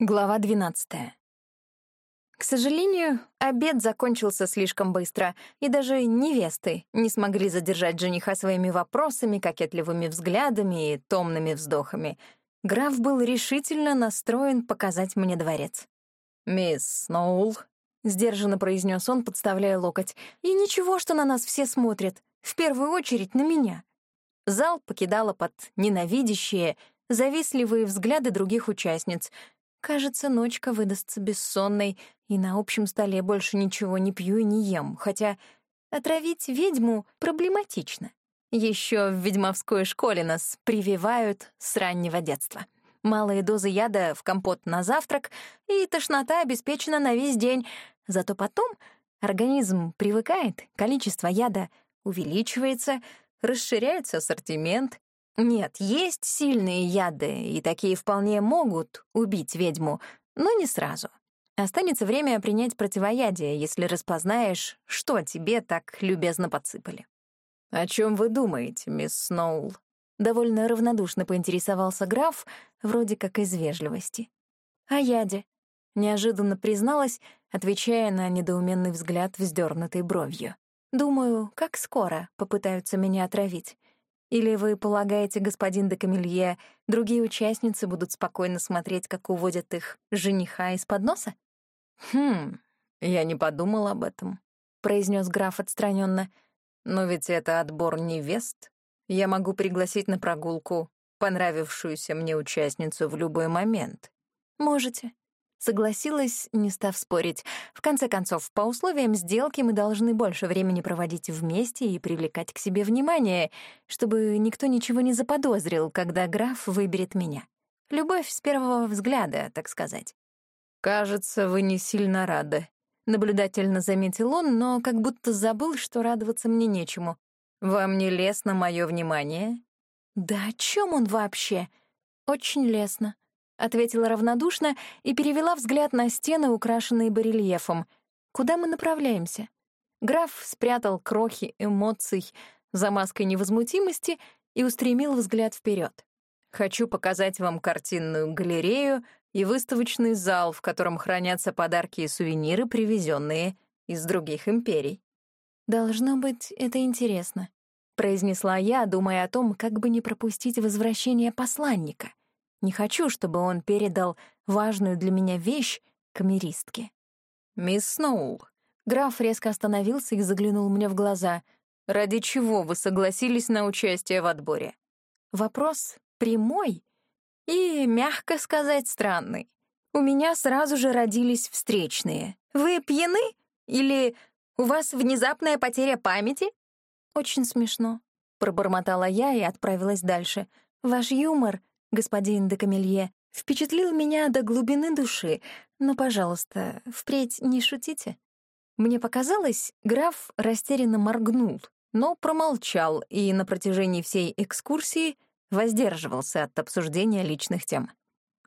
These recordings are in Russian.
Глава 12. К сожалению, обед закончился слишком быстро, и даже невесты не смогли задержать жениха своими вопросами, кокетливыми взглядами и томными вздохами. Граф был решительно настроен показать мне дворец. «Мисс Сноул», — сдержанно произнес он, подставляя локоть, «и ничего, что на нас все смотрят, в первую очередь на меня». Зал покидала под ненавидящие, завистливые взгляды других участниц — Кажется, ночка выдастся бессонной, и на общем столе больше ничего не пью и не ем, хотя отравить ведьму проблематично. Еще в ведьмовской школе нас прививают с раннего детства. Малые дозы яда в компот на завтрак, и тошнота обеспечена на весь день. Зато потом организм привыкает, количество яда увеличивается, расширяется ассортимент, нет, есть сильные яды, и такие вполне могут убить ведьму, но не сразу. Останется время принять противоядие, если распознаешь, что тебе так любезно подсыпали. «О чем вы думаете, мисс Сноул?» Довольно равнодушно поинтересовался граф, вроде как из вежливости. «О яде», — неожиданно призналась, отвечая на недоуменный взгляд вздернутой бровью. «Думаю, как скоро попытаются меня отравить. Или вы полагаете, господин де Камелье, другие участницы будут спокойно смотреть, как уводят их жениха из-под носа? Хм, я не подумал об этом, произнес граф отстраненно. Но ведь это отбор невест. Я могу пригласить на прогулку понравившуюся мне участницу в любой момент. Можете, Согласилась, не став спорить. В конце концов, по условиям сделки мы должны больше времени проводить вместе и привлекать к себе внимание, чтобы никто ничего не заподозрил, когда граф выберет меня. Любовь с первого взгляда, так сказать. «Кажется, вы не сильно рады», — наблюдательно заметил он, но как будто забыл, что радоваться мне нечему. «Вам не лестно мое внимание?» «Да о чем он вообще?» «Очень лестно», ответила равнодушно и перевела взгляд на стены, украшенные барельефом. Куда мы направляемся? Граф спрятал крохи эмоций за маской невозмутимости и устремил взгляд вперед. Хочу показать вам картинную галерею и выставочный зал, в котором хранятся подарки и сувениры, привезенные из других империй. Должно быть, это интересно, произнесла я, думая о том, как бы не пропустить возвращение посланника. Не хочу, чтобы он передал важную для меня вещь камеристке. «Мисс Сноул». Граф резко остановился и заглянул мне в глаза. «Ради чего вы согласились на участие в отборе?» Вопрос прямой и, мягко сказать, странный. У меня сразу же родились встречные. «Вы пьяны? Или у вас внезапная потеря памяти?» «Очень смешно», — пробормотала я и отправилась дальше. «Ваш юмор господин де Камелье, впечатлил меня до глубины души, но, пожалуйста, впредь не шутите». Мне показалось, граф растерянно моргнул, но промолчал и на протяжении всей экскурсии воздерживался от обсуждения личных тем.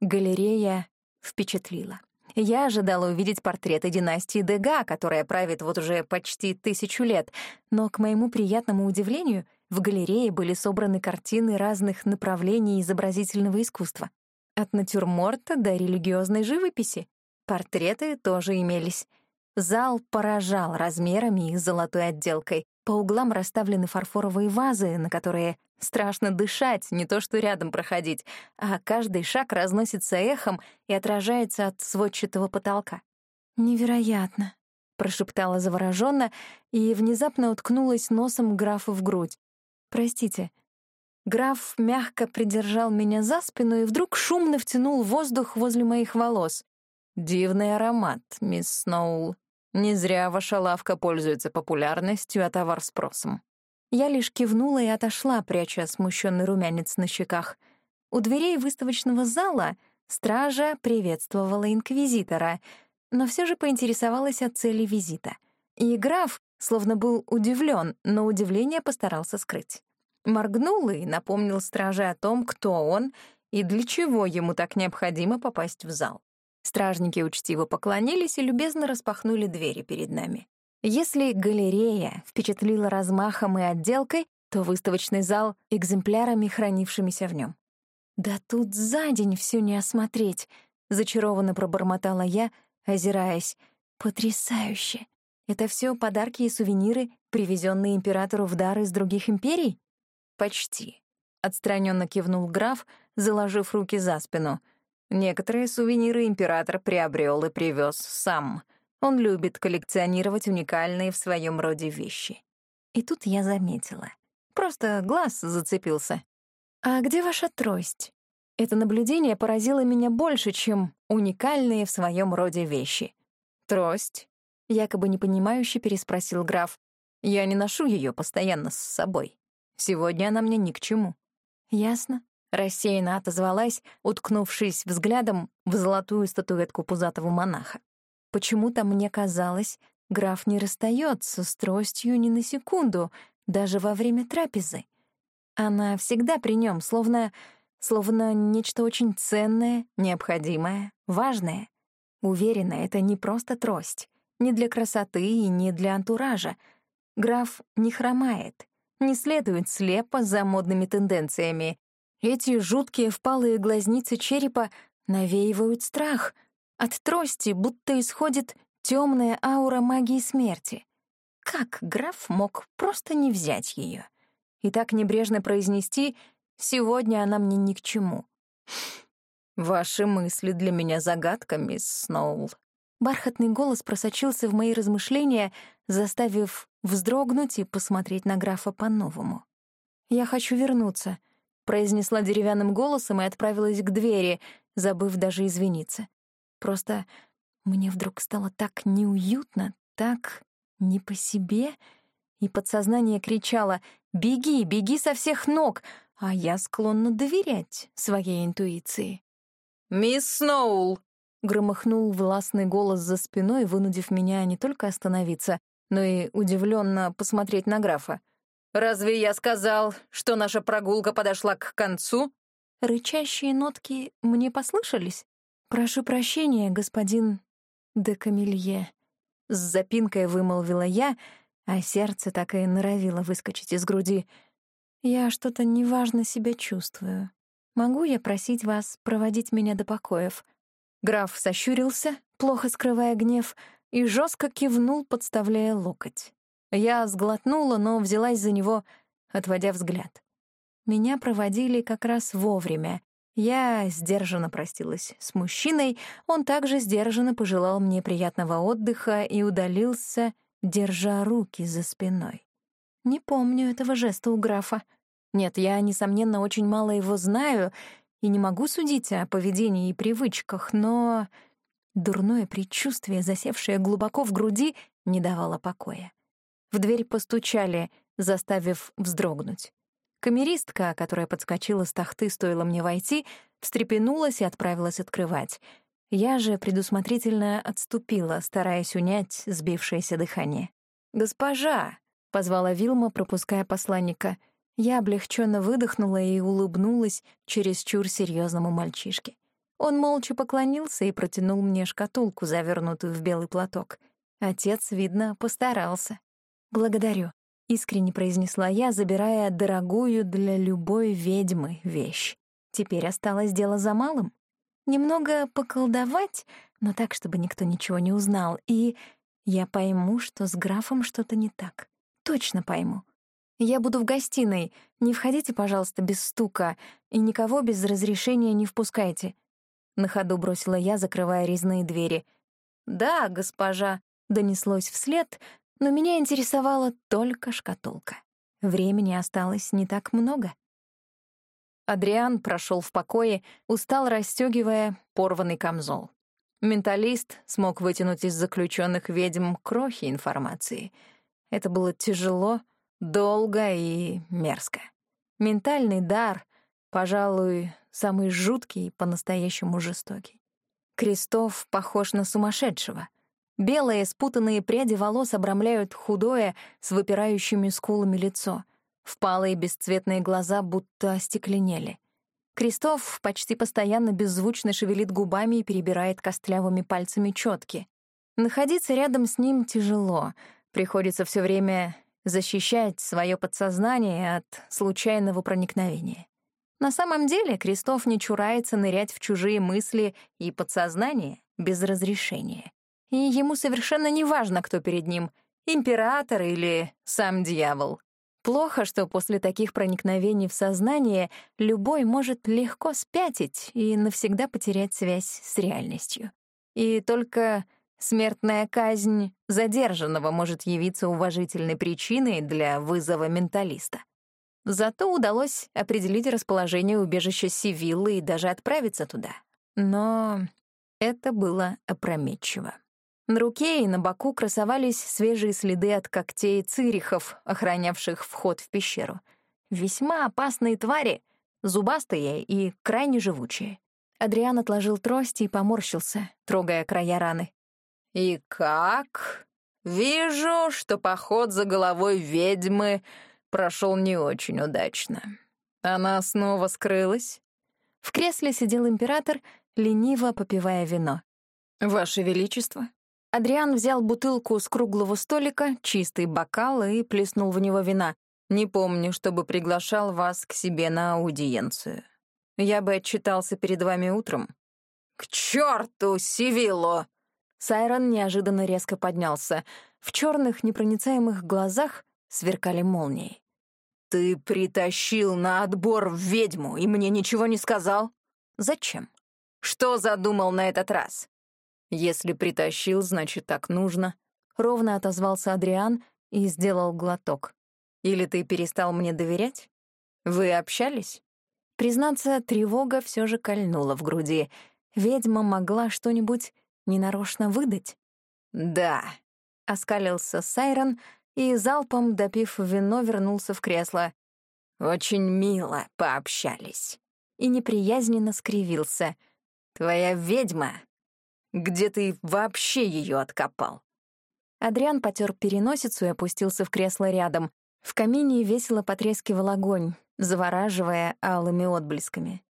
Галерея впечатлила. Я ожидала увидеть портреты династии Дега, которая правит вот уже почти тысячу лет, но, к моему приятному удивлению, в галерее были собраны картины разных направлений изобразительного искусства. От натюрморта до религиозной живописи. Портреты тоже имелись. Зал поражал размерами и золотой отделкой. По углам расставлены фарфоровые вазы, на которые страшно дышать, не то что рядом проходить, а каждый шаг разносится эхом и отражается от сводчатого потолка. «Невероятно», — прошептала завороженно и внезапно уткнулась носом графа в грудь. «Простите». Граф мягко придержал меня за спину и вдруг шумно втянул воздух возле моих волос. «Дивный аромат, мисс Сноул. Не зря ваша лавка пользуется популярностью, а товар спросом». Я лишь кивнула и отошла, пряча смущенный румянец на щеках. У дверей выставочного зала стража приветствовала инквизитора, но все же поинтересовалась о цели визита. И граф, словно был удивлен, но удивление постарался скрыть. Моргнул и напомнил страже о том, кто он и для чего ему так необходимо попасть в зал. Стражники учтиво поклонились и любезно распахнули двери перед нами. Если галерея впечатлила размахом и отделкой, то выставочный зал — экземплярами, хранившимися в нем. Да тут за день всё не осмотреть. — зачарованно пробормотала я, озираясь. «Потрясающе! Это все подарки и сувениры, привезенные императору в дар из других империй?» «Почти», — отстраненно кивнул граф, заложив руки за спину. «Некоторые сувениры император приобрел и привез сам. Он любит коллекционировать уникальные в своем роде вещи». И тут я заметила. Просто глаз зацепился. «А где ваша трость?» Это наблюдение поразило меня больше, чем уникальные в своем роде вещи. «Трость?» — якобы непонимающе переспросил граф. «Я не ношу ее постоянно с собой. Сегодня она мне ни к чему». «Ясно», — рассеянно отозвалась, уткнувшись взглядом в золотую статуэтку пузатого монаха. Почему-то мне казалось, граф не расстается с тростью ни на секунду, даже во время трапезы. Она всегда при нем, словно словно нечто очень ценное, необходимое, важное. Уверена, это не просто трость, не для красоты и не для антуража. Граф не хромает, не следует слепо за модными тенденциями. Эти жуткие впалые глазницы черепа навеивают страх. От трости будто исходит темная аура магии смерти. Как граф мог просто не взять ее и так небрежно произнести Сегодня она мне ни к чему. «Ваши мысли для меня загадка, мисс Сноул». Бархатный голос просочился в мои размышления, заставив вздрогнуть и посмотреть на графа по-новому. «Я хочу вернуться», — произнесла деревянным голосом и отправилась к двери, забыв даже извиниться. Просто мне вдруг стало так неуютно, так не по себе, и подсознание кричало «Беги, беги со всех ног! а я склонна доверять своей интуиции. «Мисс Сноул!» — громыхнул властный голос за спиной, вынудив меня не только остановиться, но и удивленно посмотреть на графа. «Разве я сказал, что наша прогулка подошла к концу?» Рычащие нотки мне послышались. «Прошу прощения, господин де Камилье», — с запинкой вымолвила я, а сердце так и норовило выскочить из груди — я что-то неважно себя чувствую. Могу я просить вас проводить меня до покоев?» Граф сощурился, плохо скрывая гнев, и жестко кивнул, подставляя локоть. Я сглотнула, но взялась за него, отводя взгляд. Меня проводили как раз вовремя. Я сдержанно простилась с мужчиной, он также сдержанно пожелал мне приятного отдыха и удалился, держа руки за спиной. Не помню этого жеста у графа. Нет, я, несомненно, очень мало его знаю и не могу судить о поведении и привычках, но дурное предчувствие, засевшее глубоко в груди, не давало покоя. В дверь постучали, заставив вздрогнуть. Камеристка, которая подскочила с тахты, стоило мне войти, встрепенулась и отправилась открывать. Я же предусмотрительно отступила, стараясь унять сбившееся дыхание. «Госпожа!» — позвала Вилма, пропуская посланника. Я облегченно выдохнула и улыбнулась чересчур серьезному мальчишке. Он молча поклонился и протянул мне шкатулку, завернутую в белый платок. Отец, видно, постарался. «Благодарю», — искренне произнесла я, забирая дорогую для любой ведьмы вещь. Теперь осталось дело за малым. Немного поколдовать, но так, чтобы никто ничего не узнал, и я пойму, что с графом что-то не так точно пойму. Я буду в гостиной. Не входите, пожалуйста, без стука, и никого без разрешения не впускайте. На ходу бросила я, закрывая резные двери. «Да, госпожа», — донеслось вслед, но меня интересовала только шкатулка. Времени осталось не так много. Адриан прошел в покое, устал расстегивая порванный камзол. Менталист смог вытянуть из заключенных ведьм крохи информации — это было тяжело, долго и мерзко. Ментальный дар, пожалуй, самый жуткий и по-настоящему жестокий. Крестов похож на сумасшедшего. Белые спутанные пряди волос обрамляют худое с выпирающими скулами лицо. Впалые бесцветные глаза будто остекленели. Крестов почти постоянно беззвучно шевелит губами и перебирает костлявыми пальцами четки. Находиться рядом с ним тяжело — Приходится все время защищать свое подсознание от случайного проникновения. На самом деле Крестов не чурается нырять в чужие мысли и подсознание без разрешения. И ему совершенно не важно, кто перед ним — император или сам дьявол. Плохо, что после таких проникновений в сознание любой может легко спятить и навсегда потерять связь с реальностью. И только смертная казнь задержанного может явиться уважительной причиной для вызова менталиста. Зато удалось определить расположение убежища Сивиллы и даже отправиться туда. Но это было опрометчиво. На руке и на боку красовались свежие следы от когтей цирихов, охранявших вход в пещеру. Весьма опасные твари, зубастые и крайне живучие. Адриан отложил трость и поморщился, трогая края раны. «И как? Вижу, что поход за головой ведьмы прошел не очень удачно. Она снова скрылась?» В кресле сидел император, лениво попивая вино. «Ваше Величество?» Адриан взял бутылку с круглого столика, чистый бокал и плеснул в него вина. «Не помню, чтобы приглашал вас к себе на аудиенцию. Я бы отчитался перед вами утром». «К черту, Сивилло!» Сайрон неожиданно резко поднялся. В черных непроницаемых глазах сверкали молнии. «Ты притащил на отбор ведьму и мне ничего не сказал? Зачем? Что задумал на этот раз?» «Если притащил, значит, так нужно», — ровно отозвался Адриан и сделал глоток. «Или ты перестал мне доверять? Вы общались?» Признаться, тревога все же кольнула в груди. Ведьма могла что-нибудь ненарочно выдать. «Да», — оскалился Сайрон, — и, залпом допив вино, вернулся в кресло. «Очень мило пообщались». И неприязненно скривился. «Твоя ведьма? Где ты вообще ее откопал?» Адриан потер переносицу и опустился в кресло рядом. В камине весело потрескивал огонь, завораживая алыми отблесками.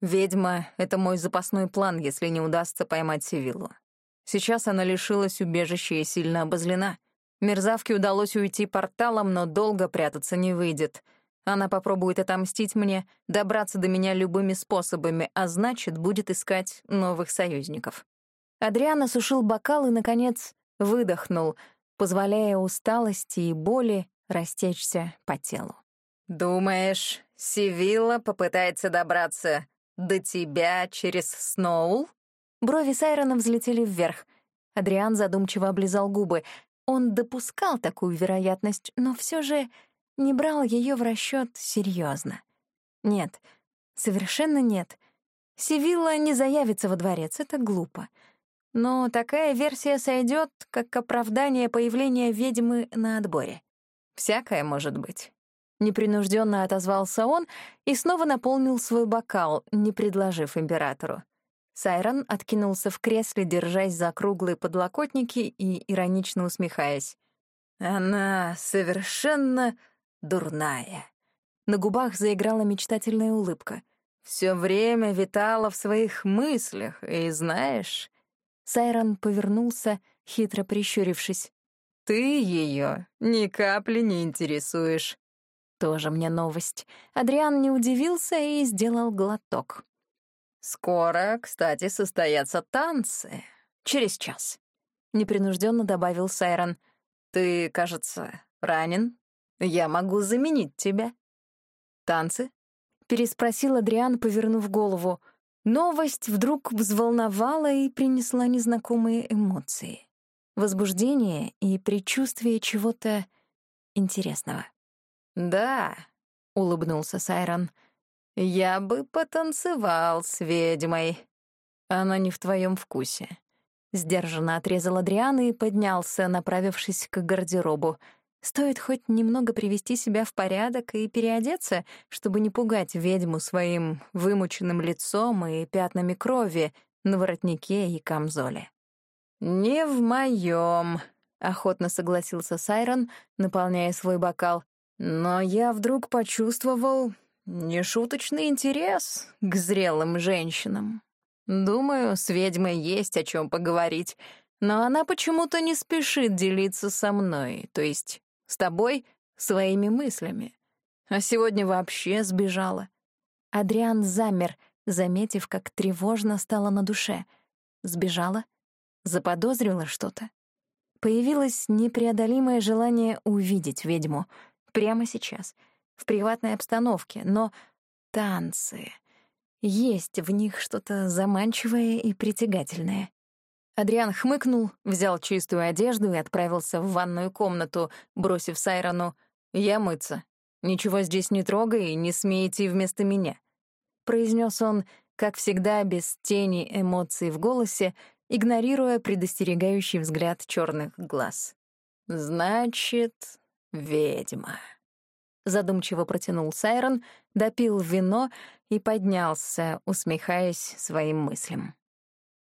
«Ведьма — это мой запасной план, если не удастся поймать Сивиллу. Сейчас она лишилась убежища и сильно обозлена. Мерзавке удалось уйти порталом, но долго прятаться не выйдет. Она попробует отомстить мне, добраться до меня любыми способами, а значит, будет искать новых союзников. Адриан осушил бокал и, наконец, выдохнул, позволяя усталости и боли растечься по телу. «Думаешь, Сивилла попытается добраться до тебя через Сноул?» Брови Сайрона взлетели вверх. Адриан задумчиво облизал губы. Он допускал такую вероятность, но все же не брал ее в расчет серьезно. Нет, совершенно нет. Сивилла не заявится во дворец, это глупо. Но такая версия сойдет как оправдание появления ведьмы на отборе. Всякое может быть. Непринужденно отозвался он и снова наполнил свой бокал, не предложив императору. Сайрон откинулся в кресле, держась за круглые подлокотники и иронично усмехаясь. «Она совершенно дурная». На губах заиграла мечтательная улыбка. Все время витала в своих мыслях, и знаешь...» Сайрон повернулся, хитро прищурившись. «Ты ее ни капли не интересуешь». Тоже мне новость. Адриан не удивился и сделал глоток. «Скоро, кстати, состоятся танцы. Через час», — непринужденно добавил Сайрон. «Ты, кажется, ранен. Я могу заменить тебя». «Танцы?» — переспросил Адриан, повернув голову. Новость вдруг взволновала и принесла незнакомые эмоции. Возбуждение и предчувствие чего-то интересного. «Да», — улыбнулся Сайрон, — «Я бы потанцевал с ведьмой. Она не в твоем вкусе». Сдержанно отрезал Адриан и поднялся, направившись к гардеробу. Стоит хоть немного привести себя в порядок и переодеться, чтобы не пугать ведьму своим вымученным лицом и пятнами крови на воротнике и камзоле. «Не в моем», — охотно согласился Сайрон, наполняя свой бокал. «Но я вдруг почувствовал Нешуточный интерес к зрелым женщинам. Думаю, с ведьмой есть о чем поговорить, но она почему-то не спешит делиться со мной, то есть с тобой, своими мыслями. А сегодня вообще сбежала. Адриан замер, заметив, как тревожно стало на душе. Сбежала? Заподозрила что-то? Появилось непреодолимое желание увидеть ведьму. Прямо сейчас, в приватной обстановке, но танцы... Есть в них что-то заманчивое и притягательное. Адриан хмыкнул, взял чистую одежду и отправился в ванную комнату, бросив Сайрону «Я мыться. Ничего здесь не трогай и не смей идти вместо меня», — произнес он, как всегда, без тени эмоций в голосе, игнорируя предостерегающий взгляд черных глаз. «Значит, ведьма». Задумчиво протянул Сайрон, допил вино и поднялся, усмехаясь своим мыслям.